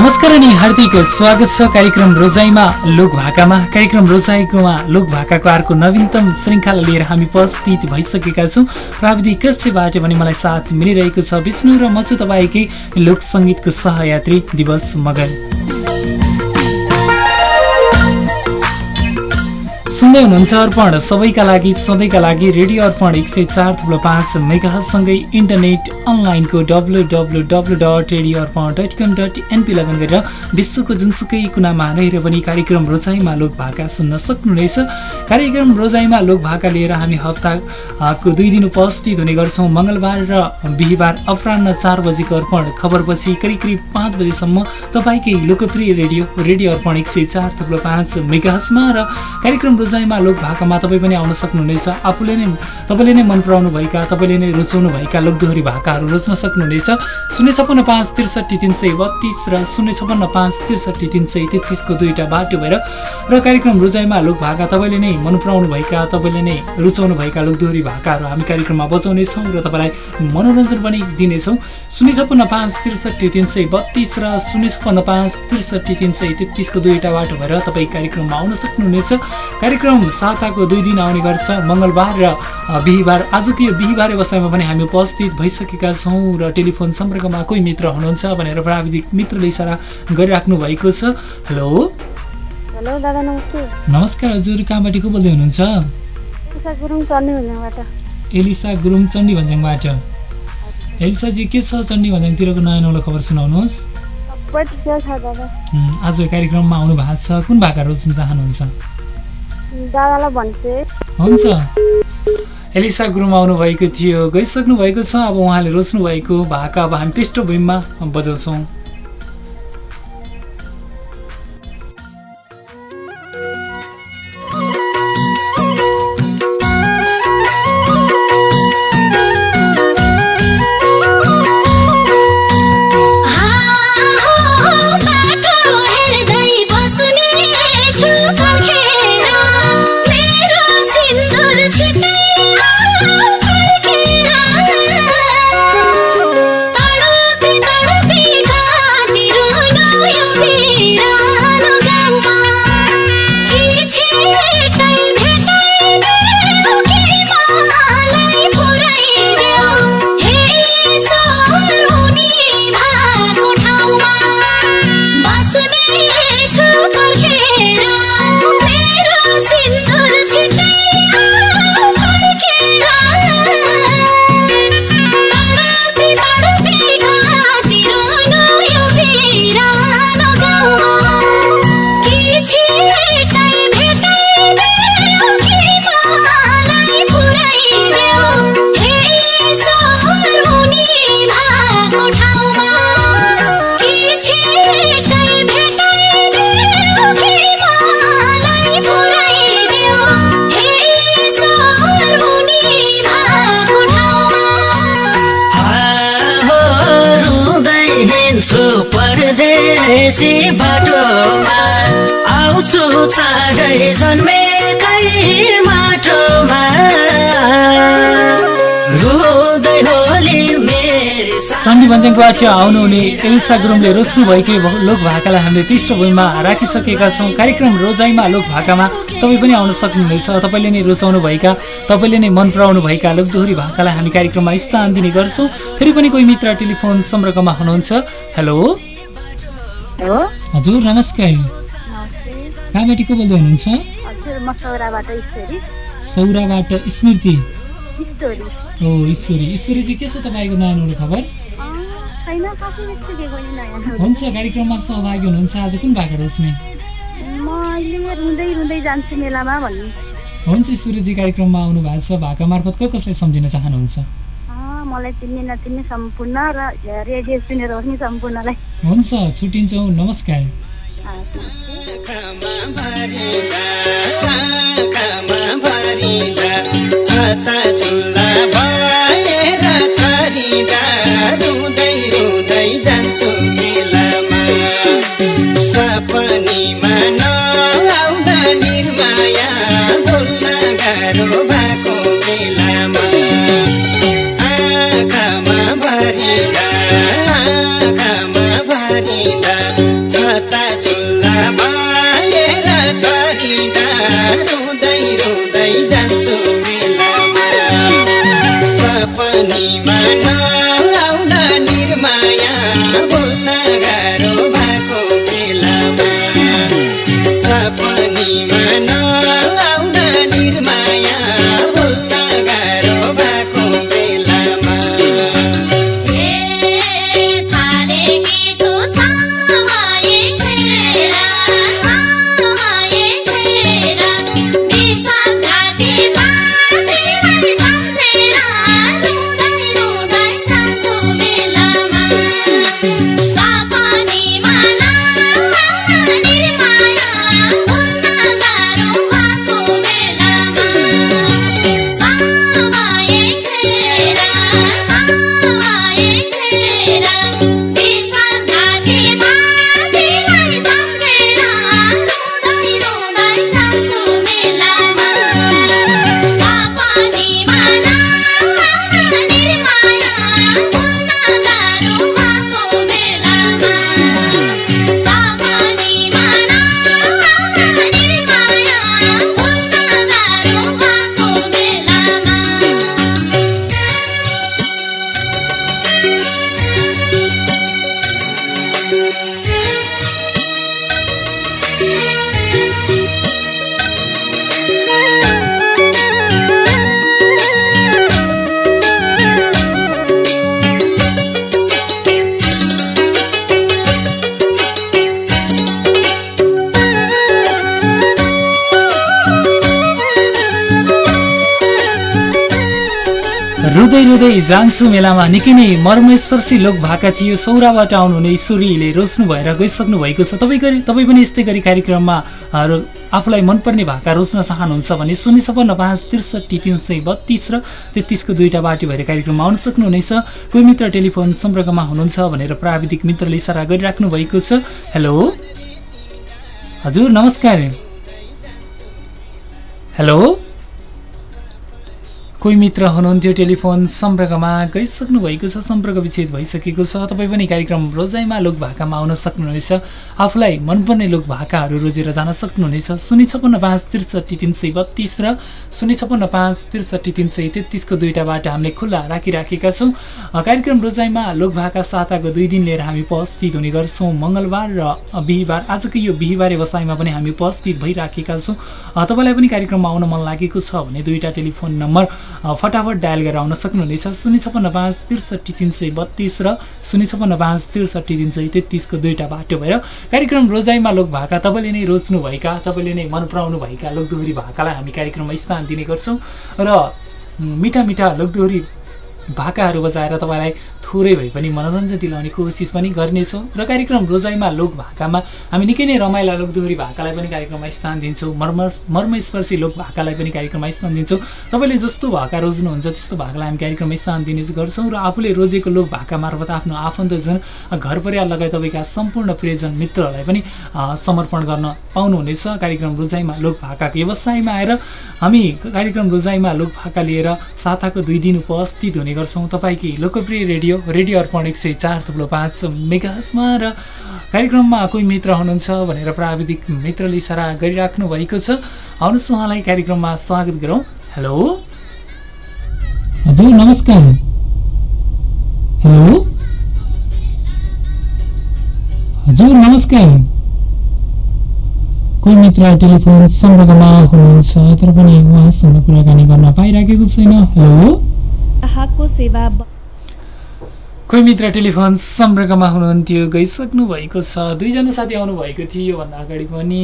नमस्कार अनि हार्दिक स्वागत छ कार्यक्रम रोजाइमा लोक भाकामा। कार्यक्रम रोजाइकोमा लोक भाकाको अर्को नवीनतम श्रृङ्खला लिएर हामी उपस्थित भइसकेका छौँ। प्राविधिक कक्षबाट भने मलाई साथ मिलिरहेको छ विष्णु र म चाहिँ तपाईँकै लोक सङ्गीतको सहयात्री दिवस मगर सुन्दै हुनुहुन्छ अर्पण। सबैका लागि सधैँका लागि रेडियो अर्पण एक सय चार थुप्रो पाँच मेगासँगै इन्टरनेट अनलाइनको W W W dot radio Arpan dot com dot NP लगन गरेर विश्वको जुनसुकै कुनामा रहेर पनि कार्यक्रम रोजाइमा लोक भाका सुन्न सक्नुहुनेछ। कार्यक्रम रोजाइमा लोक भाका लिएर हामी हप्ताको दुई दिन उपस्थित हुने गर्छौँ। मङ्गलबार र बिहिबार अपरान्न चार बजीको अर्पण। खबरपछि करिब करिब पाँच बजीसम्म तपाईँकै लोकप्रिय रेडियो रेडियो अर्पण एक सय चार थुप्रो पाँच मेगासमा र कार्यक्रम रोजाइमा लोक भाकामा तपाईँ पनि आउन सक्नुहुनेछ। आफूले नै तपाईँले नै मन पराउनु भएका तपाईँले नै रुचाउनु भएका लोकदोहोरी भाकाहरू रोज्न सक्नुहुनेछ। शून्य छप्पन्न पाँच त्रिसठी तिन सय बत्तिस र शून्य छप्पन्न पाँच त्रिसठी तिन सय तेत्तिसको दुईवटा बाटो भएर र कार्यक्रम रोजाइमा लोक भाका तपाईँले नै मन पराउनु भएका तपाईँले नै रुचाउनु भएका लोकदोहोरी भाकाहरू हामी कार्यक्रममा बजाउनेछौँ र तपाईँलाई मनोरञ्जन पनि दिनेछौँ। शून्य छप्पन्न पाँच त्रिसठी तिन सय बत्तिस र शून्य छप्पन्न पाँच त्रिसठी तिन सय तेत्तिसको दुईवटा बाटो भएर तपाईँ कार्यक्रममा आउन सक्नुहुनेछ। कार्यक्रम साताको दुई दिन आउने गर्छ। मङ्गलबार र बिहिबार। आजको यो बिहिबारे बसाइमा पनि हामी उपस्थित भइसकेका छौँ र टेलिफोन सम्पर्कमा कोही मित्र हुनुहुन्छ भनेर प्राविधिक मित्रले इसारा गरिराख्नु भएको छ। हेलो? हेलो दादा नमस्ते। नमस्कार हजुर। कहाँबाट को बोल्दै हुनुहुन्छ? एलिसा गुरुङ चण्डी भन्ज्याङबाट एलिसाजी के छ चण्डी भन्ज्याङतिरको नयाँ नौलो खबर सुनाउनुहोस्। आज कार्यक्रममा आउनु भएको छ। कुन भाका रोज्न चाहनुहुन्छ? हुन्छ। एलिसा गुरुङ आउनुभएको थियो गइसक्नु भएको छ। अब उहाँले रोज्नु भएको भाका अब हामी पृष्ठभूमिमा बजाउँछौँ। परदेशी बाटोमा आउँछु चाँडै जन्मेकै माटोमा। चण्डी भन्ज्याङबाट आउनुहुने एलिसा गुरुङले रोज्नु भएकै लोक भाकालाई हामीले पृष्ठभूमिमा राखिसकेका छौँ। कार्यक्रम रोजाइमा लोक भाकामा तपाईँ पनि आउन सक्नुहुनेछ। तपाईँले नै रुचाउनु भएका तपाईँले नै मन पराउनु भएका लोकदोहोरी भाकालाई हामी कार्यक्रममा स्थान दिने गर्छौँ। फेरि पनि कोही मित्र टेलिफोन सम्पर्कमा हुनुहुन्छ। हेलो? हजुर नमस्कार। कहाँबाट को बोल्दै हुनुहुन्छ? सौराबाट ईश्वरी। स्मृति। ईश्वरी। हो ईश्वरी। ईश्वरीजी के छ तपाईँको नौलो खबर? हुन्छ कार्यक्रममा सहभागी हुनुहुन्छ। आज कुन भाका रोज्ने हुन्छ ईश्वरीजी कार्यक्रममा आउनु भएको छ। भाका मार्फत कसलाई सम्झिन चाहनुहुन्छ? मलाई चिन्ने नचिन्ने सम्पूर्ण र रेडियो सुनेर बस्ने सम्पूर्णलाई। हुन्छ छुट्टिन्छौँ नमस्कार। छता भएर छरिँदा, रुँदै रुँदै जान्छु मेलामा। सपनीमा जान्छु मेलामा निकै नै मर्मस्पर्शी लोक भाका थियो। सौराबाट आउनुहुने ईश्वरीले रोज्नु भएर गइसक्नु भएको छ। तपाईँ गरी तपाईँ पनि यस्तै गरी कार्यक्रममा आफूलाई मनपर्ने भाका रोज्न चाहनुहुन्छ भने शून्य छपन्न पाँच त्रिसठी तिन सय बत्तिस र तेत्तिसको दुईवटा बाटो भएर कार्यक्रममा आउन सक्नुहुनेछ कोही मित्र टेलिफोन सम्पर्कमा हुनुहुन्छ भनेर प्राविधिक मित्रले इसारा गरिराख्नु भएको छ। हेलो? हजुर नमस्कार। हेलो? कोही मित्र हुनुहुन्थ्यो टेलिफोन सम्पर्कमा गइसक्नु भएको छ सम्पर्क विच्छेद भइसकेको छ। तपाईँ पनि कार्यक्रम रोजाइमा लोक भाकामा आउन सक्नुहुनेछ। आफूलाई मनपर्ने लोक भाकाहरू रोजेर जान सक्नुहुनेछ। शून्य छपन्न पाँच त्रिसठी तिन सय बत्तिस र शून्य छपन्न पाँच त्रिसठी तिन सय तेत्तिसको दुईवटा बाटो हामीले खुल्ला राखिराखेका छौँ। कार्यक्रम रोजाइमा लोक भाका साताको दुई दिन लिएर हामी उपस्थित हुने गर्छौँ। मङ्गलबार र बिहिबार आजको यो बिहिबारे बसाइमा पनि हामी उपस्थित भइराखेका छौँ। तपाईँलाई पनि कार्यक्रममा आउन मन लागेको छ भने दुईवटा टेलिफोन नम्बर फटाफट डायल गरेर आउन सक्नुहुनेछ। शून्य छपन्न पाँच त्रिसठी तिन सय बत्तिस र शून्य छपन्न पाँच त्रिसठी तिन सय तेत्तिसको दुईवटा बाटो भएर कार्यक्रम रोजाइमा लोक भाका तपाईँले नै रोज्नुभएका तपाईँले नै मन पराउनुभएका लोकदोहोरी भाकालाई हामी कार्यक्रममा स्थान दिने गर्छौँ। र मिठा मिठा लोकदोहोरी भाकाहरू बजाएर तपाईँलाई थोरै भए पनि मनोरञ्जन दिलाउने कोसिस पनि गर्नेछौँ र कार्यक्रम रोजाइमा लोक भाकामा हामी निकै नै रमाइला लोकदोहोरी भाकालाई पनि कार्यक्रममा स्थान दिन्छौँ मर्म मर्मस्पर्शी लोक भाकालाई पनि कार्यक्रममा स्थान दिन्छौँ। तपाईँले जस्तो भाका रोज्नुहुन्छ त्यस्तो भाकालाई हामी कार्यक्रममा स्थान दिने गर्छौँ र आफूले रोजेको लोक भाका मार्फत आफ्नो आफन्तजन घर परिवार लगायत तपाईँका सम्पूर्ण प्रियजन मित्रहरूलाई पनि समर्पण गर्न पाउनुहुनेछ। कार्यक्रम रोजाइमा लोक भाकाको व्यवसायमा आएर हामी कार्यक्रम रोजाइमा लोक भाका लिएर साताको दुई दिन उपस्थित हुने गर्छौँ तपाईँकै लोकप्रिय रेडियो रेडियो अर्पण एक सय चार थुप्रो पाँच मेगासमा र कार्यक्रममा कोही मित्र हुनुहुन्छ भनेर प्राविधिक मित्रले इसारा गरिराख्नु भएको छ। आउनुहोस् उहाँलाई कार्यक्रममा स्वागत गरौँ। हेलो? हजुर नमस्कार। हेलो? हजुर नमस्कार। कोही मित्र टेलिफोन सम्पर्कमा हुनुहुन्छ तर पनि उहाँसँग कुराकानी गर्न पाइराखेको छैन। हेलो? ग्राहकको सेवा कोही मित्र टेलिफोन सम्पर्कमा हुनुहुन्थ्यो गइसक्नु भएको छ। दुईजना साथी आउनुभएको थियो योभन्दा अगाडि पनि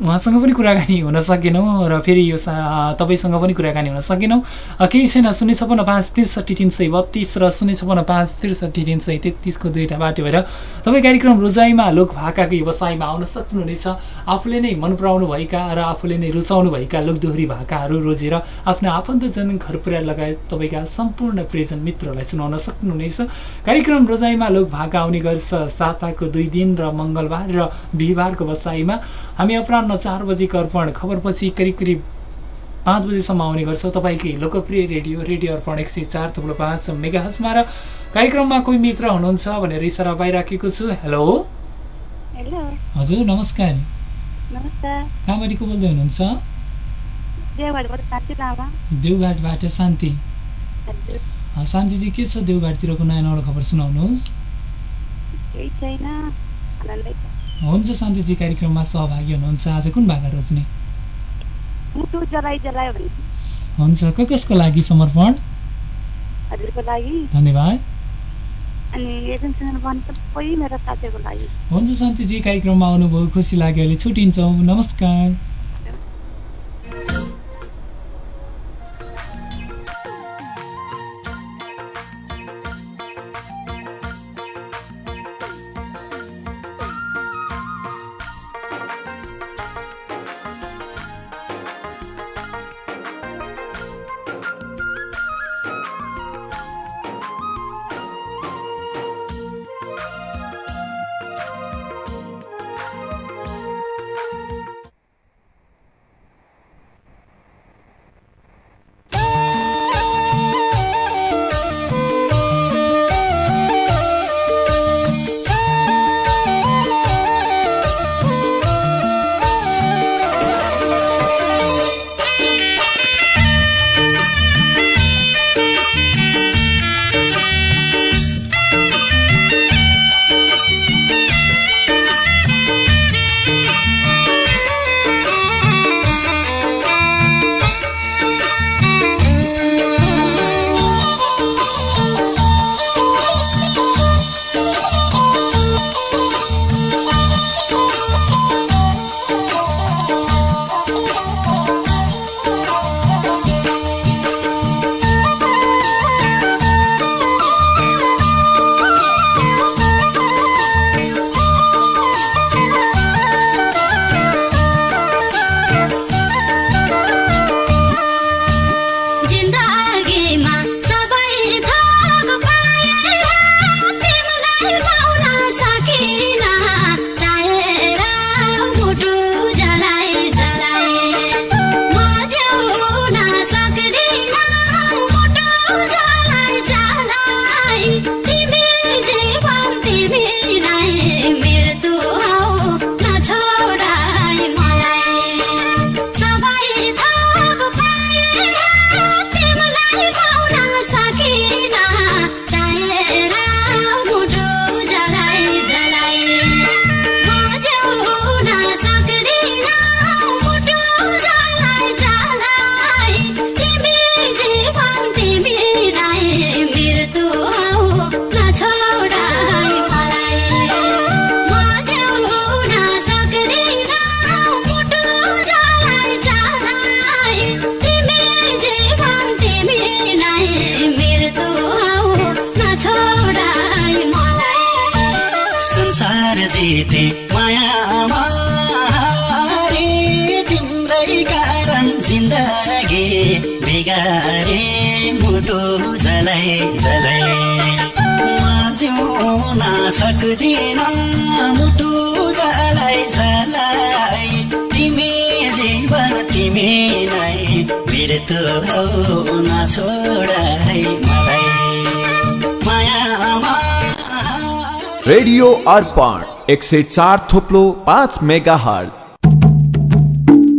उहाँसँग पनि कुराकानी हुन सकेनौँ र फेरि यो सा तपाईँसँग पनि कुराकानी हुन सकेनौँ। केही छैन शून्य छपन्न पाँच त्रिसठी तिन सय बत्तिस र शून्य छपन्न पाँच त्रिसठी तिन सय तेत्तिसको दुईवटा बाटो भएर तपाईँ कार्यक्रम रोजाइमा लोक भाकाको व्यवसायमा आउन सक्नुहुनेछ। आफूले नै मन पराउनुभएका र आफूले नै रुचाउनुभएका लोकदोहोरी भाकाहरू रोजेर आफ्नो आफन्तजन घर परिवार लगायत तपाईँका सम्पूर्ण प्रियजन मित्रहरूलाई सुनाउन सक्नुहुनेछ। कार्यक्रम रोजाइमा लोक भाका आउने गर्छ। साताको दुई दिन र मङ्गलबार र बिहिबारको बसाइमा। हामी अपराह्न चार बजीको अर्पण। खबरपछि करिब करिब पाँच बजीसम्म आउने गर्छ। तपाईँकै लोकप्रिय रेडियो रेडियो अर्पण एक सय चार थुप्रो पाँच मेगाहसमा र कार्यक्रममा कोही मित्र हुनुहुन्छ भनेर इसारा पाइराखेको छु। हेलो। हजुर नमस्कार। कहाँबाट को बोल्दै हुनुहुन्छ? देवघाटबाट शान्ति। शान्तिजी के छ देवघाटतिरको नयाँ नौलो खबर सुनाउनुहोस्? हुन्छ शान्तिजी कार्यक्रममा सहभागी हुनुहुन्छ। आज कुन भाका रोज्ने? हुन्छ क कसको लागि समर्पण? धन्यवाद। हुन्छ शान्तिजी कार्यक्रममा आउनुभयो खुसी लाग्यो अहिले छुट्टिन्छौँ। नमस्कार। जिते मायामा तिम्रै कारण जिन्दगी बिगारे मुटु जलै जलै। जिउन सक्दिन मुटु जलै जलै। तिमी जीवन तिमी नै बिर्तो नछोड मलाई। रेडियो अर्पण एक से चार थोप्लो पाँच मेगा हल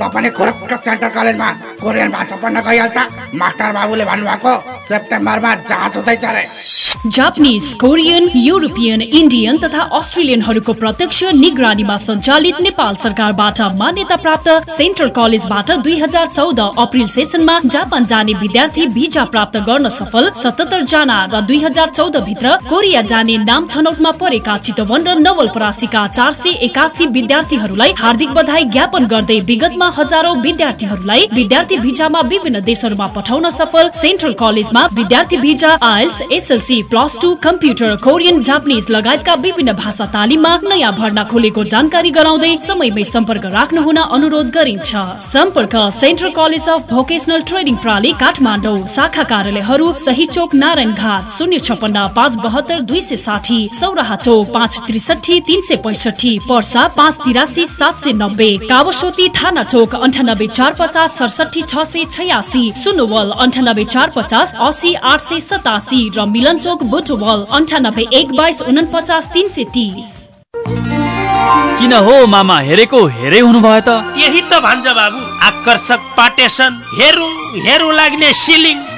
त पनि खुरक्क सेन्ट्रल कलेजमा कोरियन भाषा पढ्न गइहाल्छ मास्टर बाबुले भन्नुभएको सेप्टेम्बरमा जाँच हुँदैछ अरे जापानिज कोरियन युरोपियन इन्डियन तथा अस्ट्रेलियनहरूको प्रत्यक्ष निगरानीमा सञ्चालित नेपाल सरकारबाट मान्यता प्राप्त सेन्ट्रल कलेजबाट दुई हजार चौध अप्रिल सेसनमा जापान जाने विद्यार्थी भिजा प्राप्त गर्न सफल सतहत्तर जना र दुई हजार चौध भित्र कोरिया जाने नाम छनौटमा परेका चितवन र नवलपरासीका चार सय एकासी विद्यार्थीहरूलाई हार्दिक बधाई ज्ञापन गर्दै विगतमा हजारौं विद्यार्थीहरूलाई विद्यार्थी भिजामा विभिन्न देशहरूमा पठाउन सफल सेन्ट्रल कलेजमा विद्यार्थी visa IELTS SLC plus two computer Korean Japanese लगायतका विभिन्न भाषा तालिममा नयाँ भर्ना खोलेको जानकारी गराउँदै समयमै सम्पर्क राख्न हुन अनुरोध गरिन्छ। सम्पर्क central college of vocational training प्रणाली काठमाडौँ शाखा कार्यालयहरू सही चोक नारायण घाट शून्य छपन्न पाँच बहत्तर दुई सय साठी सौराहा चोक पाँच त्रिसठी तिन सय पैसठी पर्सा पाँच तिरासी सात सय नब्बे कावस्वती थाना चोक अन्ठानब्बे चार पचास सडसठी छ सय छयासी सुनोवल अन्ठानब्बे चार पचास असी आठ सय सतासी र मिलन चोक बुटवल अन्ठानब्बे एक बाइस उनपचास तिन सय तिस। किन हो मामा हेरेको हेरै हुनुभयो त? यही त भन्छ बाबु। आकर्षक पाटेसन। हेरौँ हेरौँ लाग्ने सिलिङ।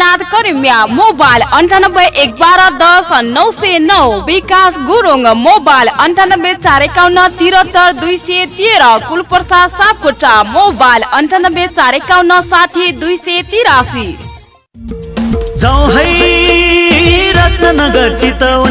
इनाद करिमिया मोबाइल अन्ठानब्बे एक बाह्र दस नौ सय नौ विकास गुरुङ मोबाइल अन्ठानब्बे चार एकाउन्न तिहत्तर दुई सय तेह्र कुलप्रसाद सापकोटा मोबाइल अन्ठानब्बे चार एकाउन्न साठी दुई सय तिरासी। चितवन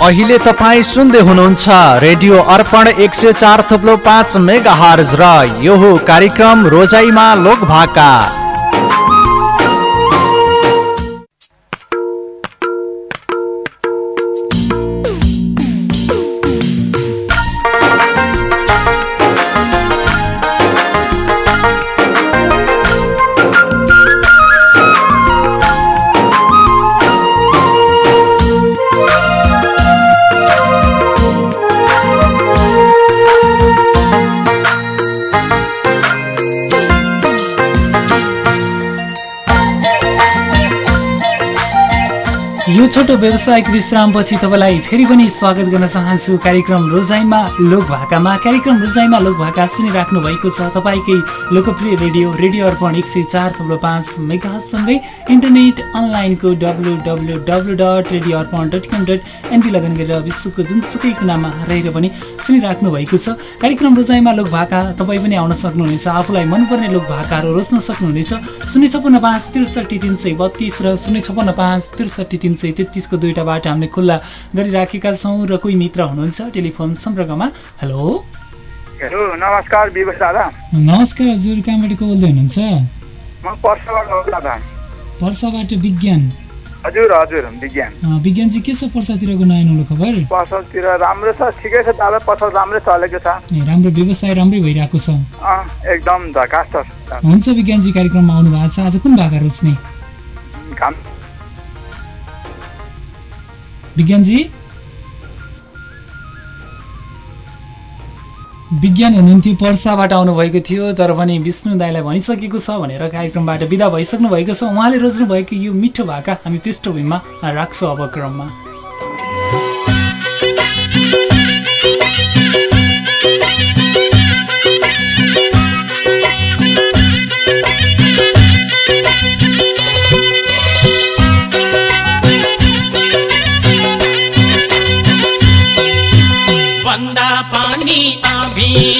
अहिले तपाईँ सुन्दै हुनुहुन्छ रेडियो अर्पण एक सय चार थुप्लो पाँच मेगा हर्ज र यो कार्यक्रम रोजाइमा लोक यो छोटो व्यावसायिक विश्रामपछि तपाईँलाई फेरि पनि स्वागत गर्न चाहन्छु। कार्यक्रम रोजाइमा लोक भाकामा कार्यक्रम रोजाइमा लोक भाका सुनिराख्नु भएको छ तपाईँकै लोकप्रिय रेडियो रेडियो अर्पण एक सय चार थप्लो पाँच मेगासँगै। इन्टरनेट अनलाइनको W W W dot radio Arpan dot com dot NP लगन गरेर विश्वको जुनसुकै कुनामा रहेर पनि सुनिराख्नु भएको छ। कार्यक्रम रोजाइमा लोक भाका तपाईँ पनि आउन सक्नुहुनेछ। आफूलाई मनपर्ने लोक भाकाहरू रोज्न सक्नुहुनेछ। शून्य छपन्न पाँच त्रिसठी तिन सय बत्तिस र शून्य छपन्न पाँच त्रिसठी तिन सय तेत्तिसको दुईवटा बाटो हामीले खुल्ला गरिराखेका छौँ र कोही मित्र हुनुहुन्छ टेलिफोन सम्पर्कमा। हेलो। हेलो नमस्कार नमस्कार हजुर कहाँबाट को बोल्दै हुनुहुन्छ? म पर्साबाट विज्ञान। हजुर हजुर विज्ञान। विज्ञान चाहिँ के छ पर्सातिरको नयाँ नौलो खबर? पसलतिर राम्रो छ ठिकै छ दादा पसल राम्रै चलेको छ। राम्रो व्यवसाय राम्रै भइरहेको छ। एकदम हुन्छ विज्ञानजी कार्यक्रममा आउनु भएको छ। आज कुन भाका रोज्ने? विज्ञानजी? विज्ञान हुनुहुन्थ्यो पर्साबाट आउनुभएको थियो तर पनि विष्णु दाईलाई भनिसकेको छ भनेर कार्यक्रमबाट विदा भइसक्नु भएको छ। उहाँले रोज्नु भएको यो मिठो भाका हामी पृष्ठभूमिमा राख्छौँ अब क्रममा। नहीं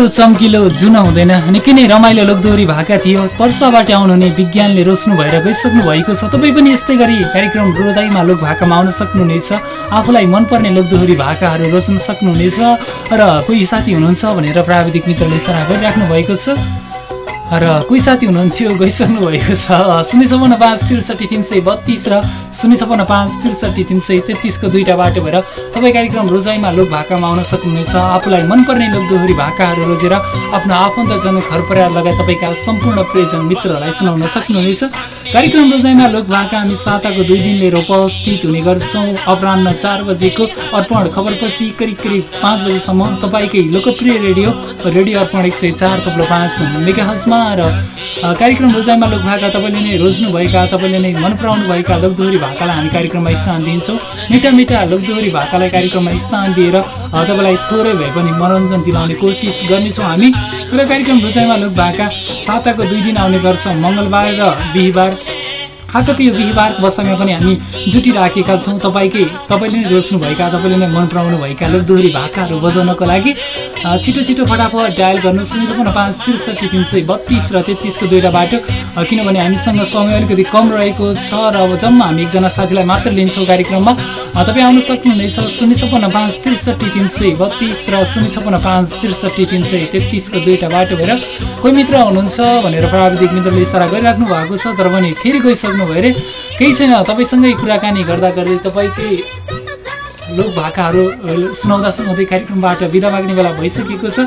जस्तो चम्किलो जुन हुँदैन। निकै नै रमाइलो लोकदोहोरी भाका थियो। पर्साबाट आउनुहुने विज्ञानले रोज्नु भएर गइसक्नु भएको छ। तपाईँ पनि यस्तै गरी कार्यक्रम रोजाइमा लोक भाकामा आउन सक्नुहुनेछ। आफूलाई मनपर्ने लोकदोहोरी भाकाहरू रोज्न सक्नुहुनेछ। र कोही साथी हुनुहुन्छ भनेर प्राविधिक मित्रले सराह गरिराख्नु भएको छ। र कोही साथी हुनुहुन्थ्यो गइसक्नु भएको छ। शून्य छपन्न पाँच त्रिसठी तिन सय बत्तिस र शून्य छपन्न पाँच त्रिसठी तिन सय तेत्तिसको दुईवटा बाटो भएर तपाईँ कार्यक्रम रोजाइमा लोक भाकामा आउन सक्नुहुनेछ। आफूलाई मनपर्ने लोकदोहोरी भाकाहरू रोजेर आफ्नो आफन्तजन घर परिवार लगायत तपाईँका सम्पूर्ण प्रियजन मित्रहरूलाई सुनाउन सक्नुहुनेछ। कार्यक्रम रोजाइमा लोक भाका हामी साताको दुई दिन लिएर उपस्थित हुने गर्छौँ। अपरान्न चार बजेको अर्पण खबरपछि करिब करिब पाँच बजीसम्म तपाईँकै लोकप्रिय रेडियो रेडियो अर्पण एक सय चार थप्लो पाँच मेगाहजमा र कार्यक्रम रोजाइमा लोक भाका तपाईँले नै रोज्नुभएका तपाईँले नै मन पराउनुभएका लोकदोहोरी भाकालाई हामी कार्यक्रममा स्थान दिन्छौँ। मिठा मिठा लोकदोहोरी भाकालाई कार्यक्रममा स्थान दिएर तपाईँलाई थोरै भए पनि मनोरञ्जन दिलाउने कोसिस गर्नेछौँ हामी। र कार्यक्रम रोजाइमा लोक भाका साताको दुई दिन आउने गर्छ। मङ्गलबार र बिहिबार। आजको यो बिहिबार बसाइमा पनि हामी जुटिराखेका छौँ। तपाईँकै तपाईँले नै रोज्नुभएका तपाईँले नै मन पराउनुभएका लोकदोहोरी भाकाहरू बजाउनको लागि छिटो छिटो फटाफट डायल गर्नु शून्य छपन्न पाँच त्रिसठी तिन सय बत्तिस र तेत्तिसको दुईवटा बाटो किनभने हामीसँग समय अलिकति कम रहेको छ र अब जम्मा हामी एकजना साथीलाई मात्र लिन्छौँ कार्यक्रममा। तपाईँ आउन सक्नुहुनेछ शून्य छपन्न पाँच त्रिसठी तिन सय बत्तिस र शून्य छपन्न पाँच त्रिसठी तिन सय तेत्तिसको दुईवटा बाटो भएर कोही मित्र हुनुहुन्छ भनेर प्राविधिक मित्रले इसारा गरिराख्नु भएको छ तर पनि फेरि गइसक्नु भयो अरे? केही छैन तपाईँसँगै कुराकानी गर्दा गर्दै तपाईँकै लोक भाकाहरू सुनाउँदा सुनाउँदै कार्यक्रमबाट बिदा माग्ने बेला भइसकेको छ।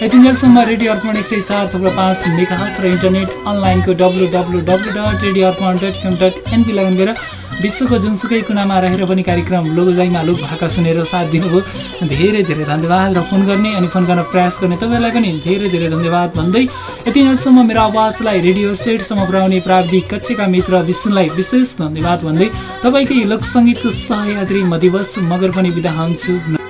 यतिन्जेलसम्म रेडियो अर्पण एक सय चार थप्लो पाँच मेगाहस र इन्टरनेट अनलाइनको W W W dot radio Arpan dot com dot NP लगन गरेर विश्वको जुनसुकै कुनामा रहेर पनि कार्यक्रम लोकजाइमा लोक भाका सुनेर साथ दिनुभयो। धेरै धेरै धन्यवाद र फोन गर्ने अनि फोन गर्न प्रयास गर्ने तपाईँलाई पनि धेरै धेरै धन्यवाद भन्दै यतिन्जेलसम्म मेरो आवाजलाई रेडियो सेटसम्म पुर्याउने प्राविधिक कक्षका मित्र विष्णुलाई विशेष धन्यवाद भन्दै तपाईँकै लोकसङ्गीतको सहयात्री म दिवस मगर पनि बिदा हुन्छु।